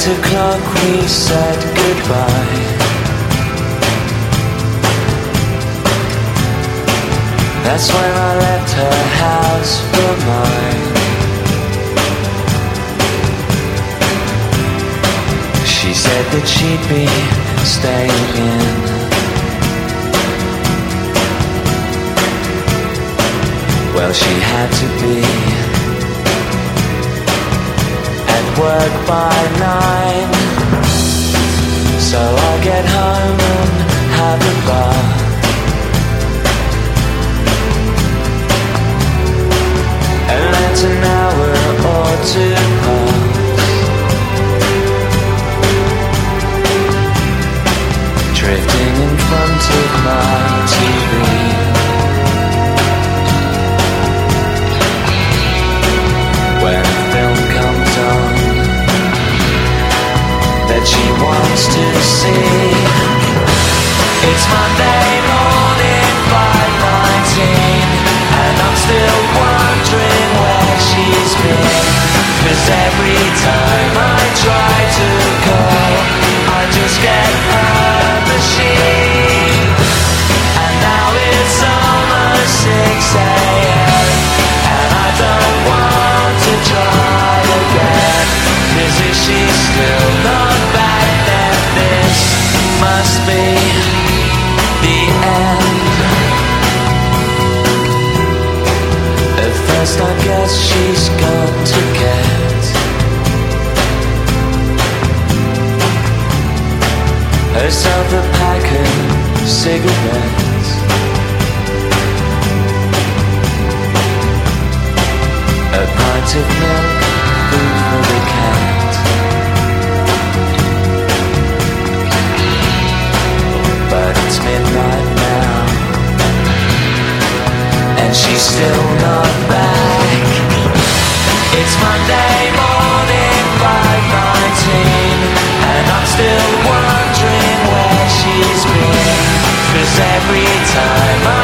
eight o'clock we said goodbye. That's when I left her house for mine. She said that she'd be staying in. Well, she had to be work by nine. So I get home and have a bath. And let an hour or two pass. Drifting in front of my TV. See, I guess she's gone to get. Herself a pack of cigarettes time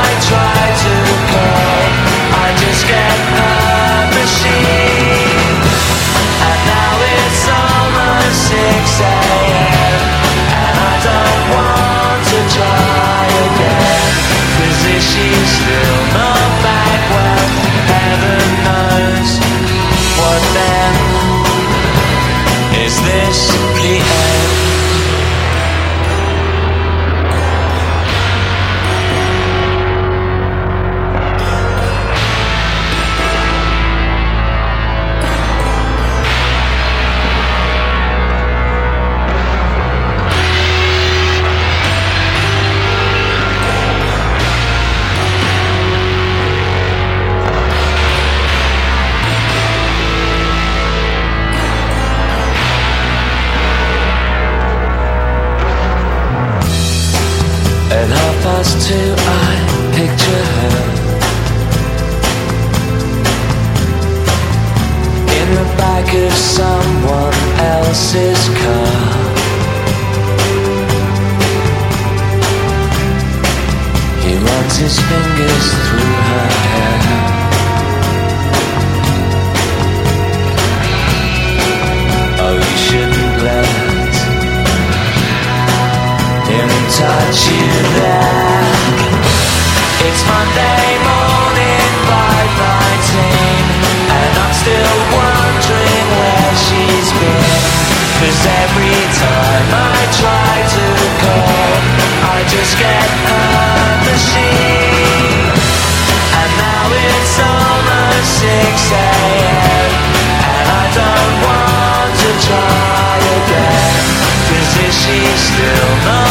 I picture her in the back of someone else's car. He runs his fingers through her hair. Oh, you shouldn't him touch you there. Cause every time I try to call, I just get a machine. And now it's almost a.m. And I don't want to try is she still not?